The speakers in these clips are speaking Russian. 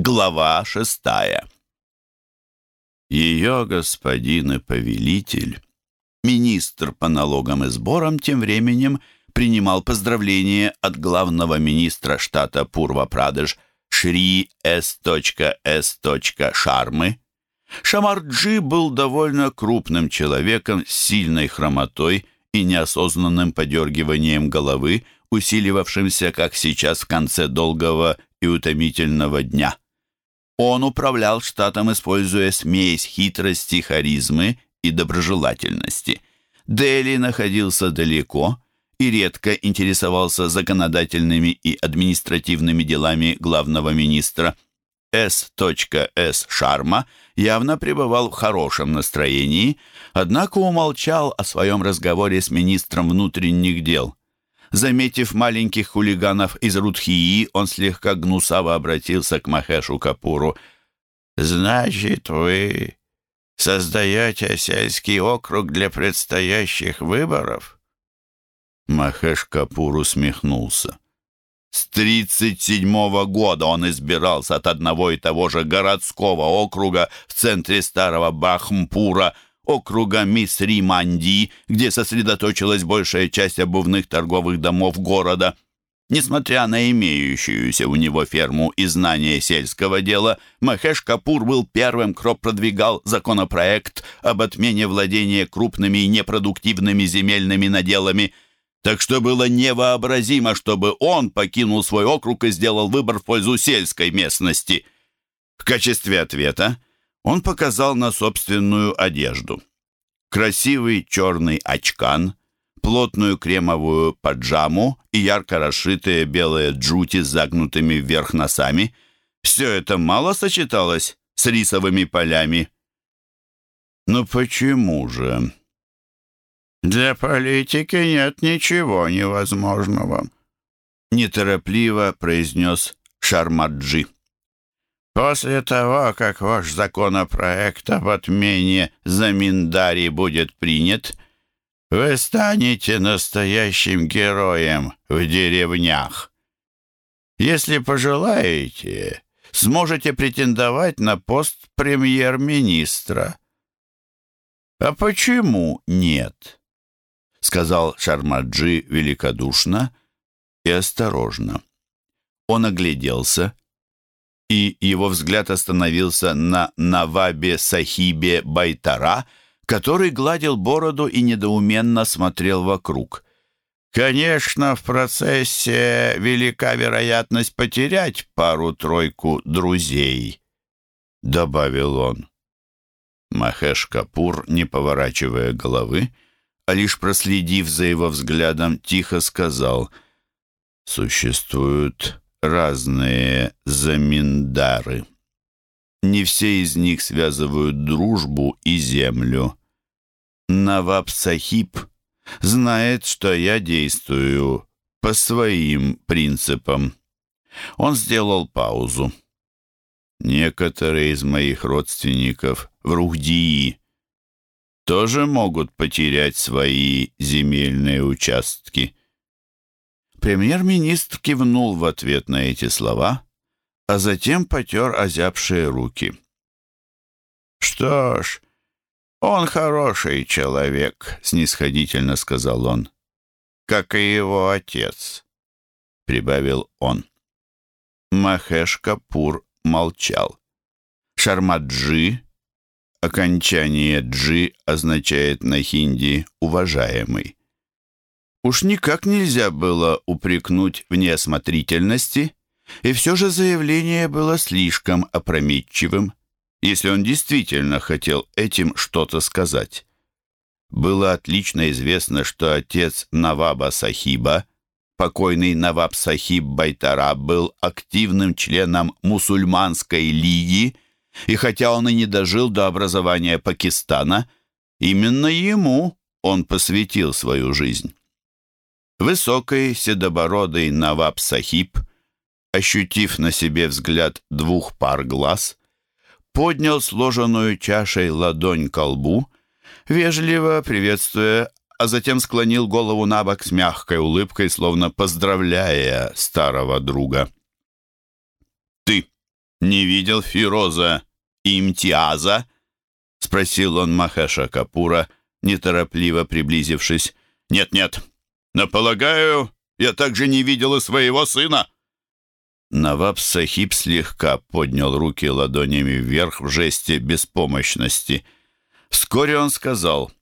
Глава шестая. Ее господин и повелитель, министр по налогам и сборам, тем временем принимал поздравления от главного министра штата Пурва-Прадеш Шри С. С. Шармы. Шамарджи был довольно крупным человеком с сильной хромотой и неосознанным подергиванием головы, усиливавшимся, как сейчас, в конце долгого и утомительного дня. Он управлял штатом, используя смесь хитрости, харизмы и доброжелательности. Дели находился далеко и редко интересовался законодательными и административными делами главного министра. С. С. Шарма явно пребывал в хорошем настроении, однако умолчал о своем разговоре с министром внутренних дел. Заметив маленьких хулиганов из Рудхии, он слегка гнусаво обратился к Махешу Капуру. «Значит, вы создаете сельский округ для предстоящих выборов?» Махеш Капур усмехнулся. С 37-го года он избирался от одного и того же городского округа в центре старого Бахмпура – округа Мисри-Манди, где сосредоточилась большая часть обувных торговых домов города. Несмотря на имеющуюся у него ферму и знания сельского дела, Махеш Капур был первым, кто продвигал законопроект об отмене владения крупными и непродуктивными земельными наделами. Так что было невообразимо, чтобы он покинул свой округ и сделал выбор в пользу сельской местности. В качестве ответа он показал на собственную одежду. Красивый черный очкан, плотную кремовую паджаму и ярко расшитые белые джути с загнутыми вверх носами. Все это мало сочеталось с рисовыми полями. Но почему же? Для политики нет ничего невозможного, неторопливо произнес Шармаджи. После того, как ваш законопроект об отмене заминдари будет принят, вы станете настоящим героем в деревнях. Если пожелаете, сможете претендовать на пост премьер-министра. А почему нет? сказал Шармаджи великодушно и осторожно. Он огляделся и его взгляд остановился на Навабе Сахибе Байтара, который гладил бороду и недоуменно смотрел вокруг. «Конечно, в процессе велика вероятность потерять пару-тройку друзей», — добавил он. Махеш Капур, не поворачивая головы, а лишь проследив за его взглядом, тихо сказал «Существуют разные заминдары. Не все из них связывают дружбу и землю. Наваб Сахиб знает, что я действую по своим принципам. Он сделал паузу. Некоторые из моих родственников в Рухдии тоже могут потерять свои земельные участки. Премьер-министр кивнул в ответ на эти слова, а затем потер озябшие руки. «Что ж, он хороший человек», — снисходительно сказал он, — «как и его отец», — прибавил он. Махеш Капур молчал. Шармаджи, окончание «джи» означает на хинди «уважаемый». Уж никак нельзя было упрекнуть в неосмотрительности, и все же заявление было слишком опрометчивым, если он действительно хотел этим что-то сказать. Было отлично известно, что отец Наваба Сахиба, покойный Наваб Сахиб Байтара, был активным членом мусульманской лиги, и хотя он и не дожил до образования Пакистана, именно ему он посвятил свою жизнь. Высокий, седобородый Наваб Сахиб, ощутив на себе взгляд двух пар глаз, поднял сложенную чашей ладонь к лбу, вежливо приветствуя, а затем склонил голову на бок с мягкой улыбкой, словно поздравляя старого друга. «Ты не видел Фироза и Имтиаза?» — спросил он Махеша Капура, неторопливо приблизившись. «Нет-нет, но, полагаю, я также не видел своего сына». Наваб Сахиб слегка поднял руки ладонями вверх в жесте беспомощности. Вскоре он сказал,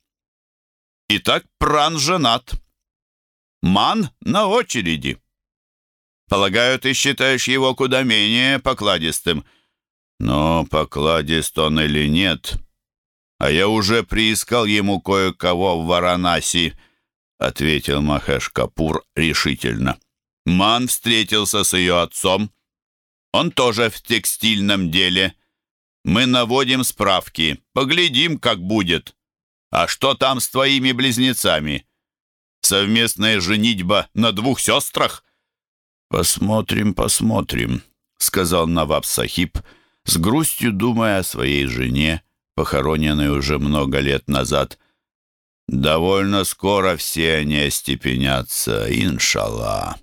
«Итак, Пран женат. Ман на очереди. Полагаю, ты считаешь его куда менее покладистым. Но покладист он или нет, а я уже приискал ему кое-кого в Варанаси», — ответил Махеш Капур решительно. Ман встретился с ее отцом. Он тоже в текстильном деле. Мы наводим справки, поглядим, как будет. А что там с твоими близнецами? Совместная женитьба на двух сестрах? Посмотрим, посмотрим, сказал Наваб Сахиб, с грустью думая о своей жене, похороненной уже много лет назад. Довольно скоро все они остепенятся, иншаллах.